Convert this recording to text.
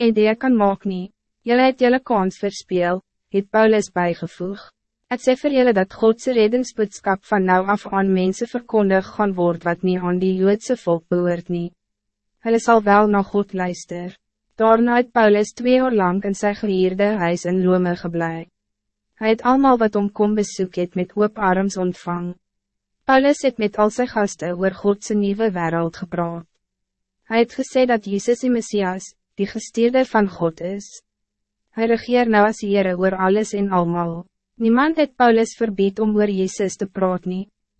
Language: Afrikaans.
idee kan maak nie. Jylle het jylle kans verspeel, het Paulus bijgevoeg. Het sê vir jylle dat Godse reddingsboodskap van nou af aan mensen verkondig gaan word wat niet aan die Joodse volk behoort nie. Hulle sal wel na God luister. Daarna het Paulus twee jaar lang in sy gehierde huis in Rome geblei. Hij het allemaal wat om kom besoek het met oop arms ontvang. Paulus het met al sy gasten oor Godse nieuwe wereld gepraat. Hij het gesê dat Jezus die Messias, die gestuurde van God is. Hij regeer nou as Heere oor alles en almal. Niemand het Paulus verbied om oor Jezus te praat nie.